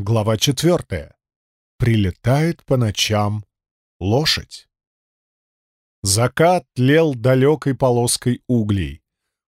Глава четвертая. Прилетает по ночам лошадь. Закат тлел далекой полоской углей.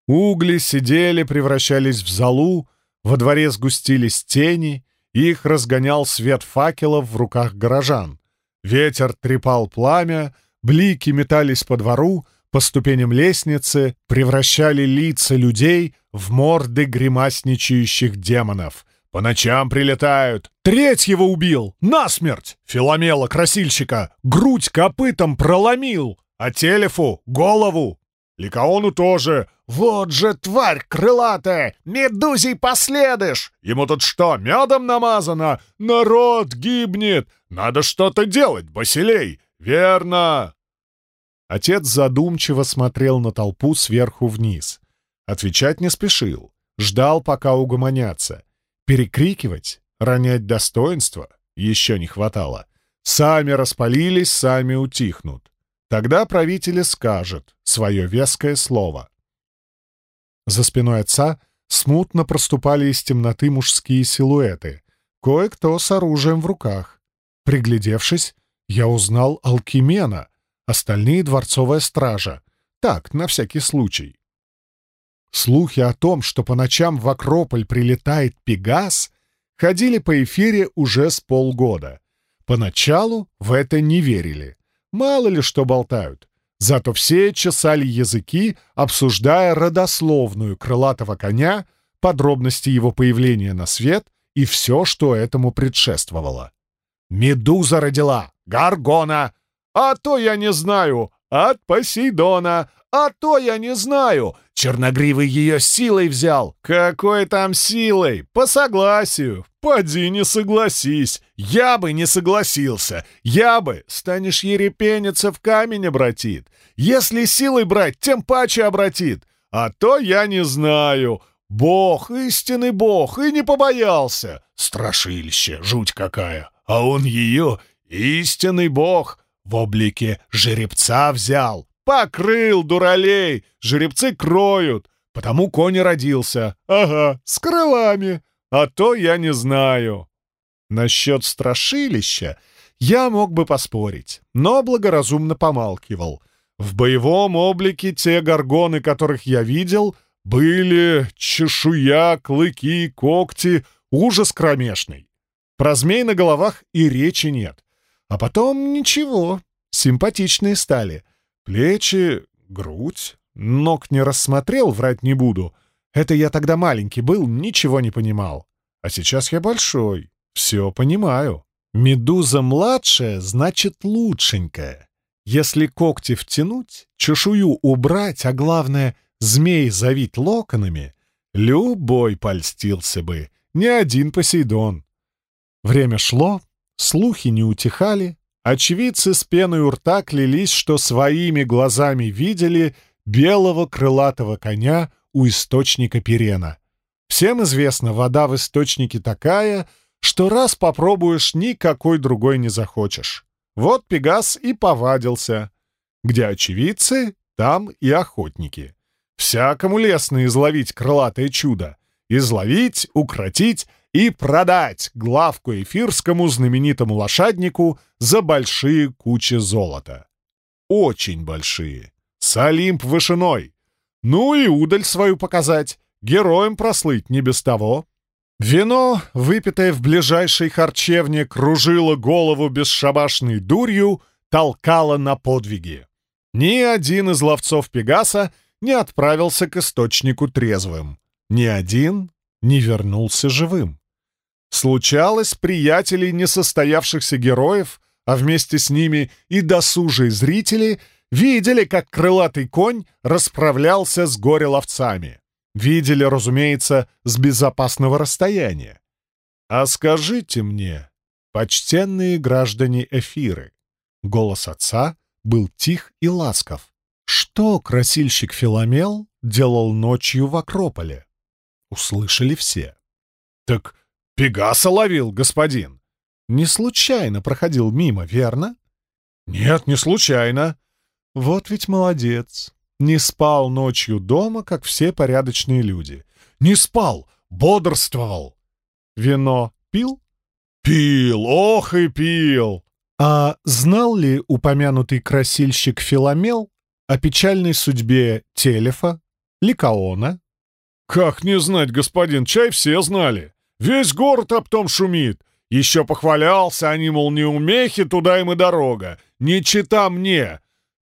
Угли сидели, превращались в золу, во дворе сгустились тени, их разгонял свет факелов в руках горожан. Ветер трепал пламя, блики метались по двору, по ступеням лестницы превращали лица людей в морды гримасничающих демонов. По ночам прилетают. Третьего убил! Насмерть! Филомела, красильщика, грудь копытом проломил, а Телефу — голову. Ликаону тоже. Вот же тварь крылатая! Медузей последыш! Ему тут что, медом намазано? Народ гибнет! Надо что-то делать, Басилей! Верно!» Отец задумчиво смотрел на толпу сверху вниз. Отвечать не спешил. Ждал, пока угомонятся. Перекрикивать, ронять достоинство еще не хватало. Сами распалились, сами утихнут. Тогда правитель скажет свое веское слово. За спиной отца смутно проступали из темноты мужские силуэты, кое-кто с оружием в руках. Приглядевшись, я узнал Алкимена, остальные — дворцовая стража. Так, на всякий случай. Слухи о том, что по ночам в Акрополь прилетает Пегас, ходили по эфире уже с полгода. Поначалу в это не верили. Мало ли что болтают. Зато все чесали языки, обсуждая родословную крылатого коня, подробности его появления на свет и все, что этому предшествовало. «Медуза родила! Гаргона! А то я не знаю! От Посейдона! А то я не знаю. Черногривый ее силой взял. Какой там силой? По согласию. Поди не согласись. Я бы не согласился. Я бы. Станешь ерепениться в камень обратит. Если силой брать, тем паче обратит. А то я не знаю. Бог, истинный бог, и не побоялся. Страшилище, жуть какая. А он ее, истинный бог, в облике жеребца взял. Покрыл, дуралей! Жеребцы кроют, потому конь родился. Ага, с крылами. А то я не знаю. Насчет страшилища я мог бы поспорить, но благоразумно помалкивал. В боевом облике те горгоны, которых я видел, были чешуя, клыки, когти, ужас кромешный. Про змей на головах и речи нет. А потом ничего, симпатичные стали. Плечи, грудь, ног не рассмотрел, врать не буду. Это я тогда маленький был, ничего не понимал. А сейчас я большой, все понимаю. Медуза младшая значит лучшенькая. Если когти втянуть, чешую убрать, а главное — змей завить локонами, любой польстился бы, не один Посейдон. Время шло, слухи не утихали, Очевидцы с пеной у рта клялись, что своими глазами видели белого крылатого коня у источника Пирена. Всем известно, вода в источнике такая, что раз попробуешь, никакой другой не захочешь. Вот Пегас и повадился. Где очевидцы, там и охотники. Всякому лестно изловить крылатое чудо. Изловить, укротить и продать главку эфирскому знаменитому лошаднику за большие кучи золота. Очень большие. С Олимп вышиной. Ну и удаль свою показать. Героем прослыть не без того. Вино, выпитое в ближайшей харчевне, кружило голову бесшабашной дурью, толкало на подвиги. Ни один из ловцов Пегаса не отправился к источнику трезвым. Ни один не вернулся живым. Случалось, приятелей несостоявшихся героев, а вместе с ними и досужие зрители, видели, как крылатый конь расправлялся с горе-ловцами. Видели, разумеется, с безопасного расстояния. «А скажите мне, почтенные граждане Эфиры», голос отца был тих и ласков. «Что красильщик Филомел делал ночью в Акрополе?» Услышали все. «Так Пегаса ловил, господин. Не случайно проходил мимо, верно? Нет, не случайно. Вот ведь молодец. Не спал ночью дома, как все порядочные люди. Не спал, бодрствовал. Вино пил? Пил, ох и пил! А знал ли упомянутый красильщик Филомел о печальной судьбе Телефа, Ликаона? Как не знать, господин, чай все знали. Весь город об том шумит. Еще похвалялся, они, мол, не умехи, туда им и дорога. Не чита мне.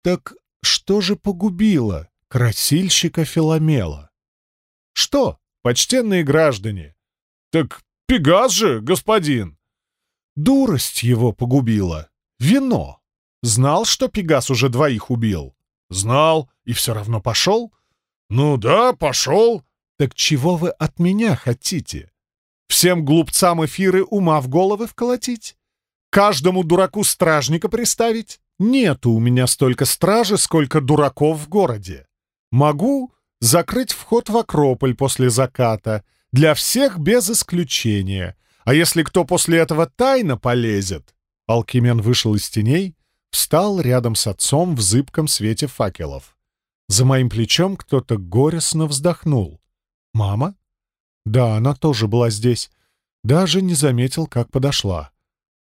Так что же погубило красильщика Филомела? Что, почтенные граждане? Так Пегас же, господин. Дурость его погубила. Вино. Знал, что Пегас уже двоих убил? Знал, и все равно пошел? Ну да, пошел. Так чего вы от меня хотите? Всем глупцам эфиры ума в головы вколотить? Каждому дураку стражника приставить? Нету у меня столько стражи, сколько дураков в городе. Могу закрыть вход в Акрополь после заката, для всех без исключения. А если кто после этого тайно полезет? Алкимен вышел из теней, встал рядом с отцом в зыбком свете факелов. За моим плечом кто-то горестно вздохнул. «Мама?» «Да, она тоже была здесь. Даже не заметил, как подошла».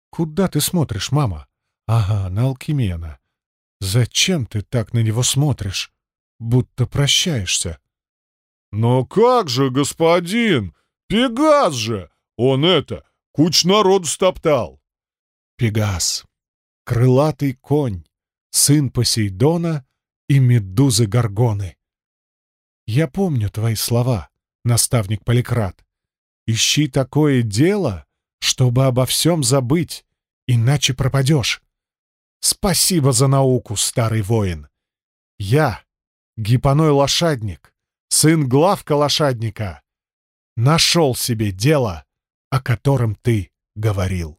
«Куда ты смотришь, мама?» «Ага, на Алкимена. Зачем ты так на него смотришь? Будто прощаешься». «Но как же, господин? Пегас же! Он это, куч народу стоптал!» «Пегас, крылатый конь, сын Посейдона и Медузы Горгоны. Я помню твои слова, наставник Поликрат. Ищи такое дело, чтобы обо всем забыть, иначе пропадешь. Спасибо за науку, старый воин. Я, гипоной лошадник, сын главка лошадника, нашел себе дело, о котором ты говорил.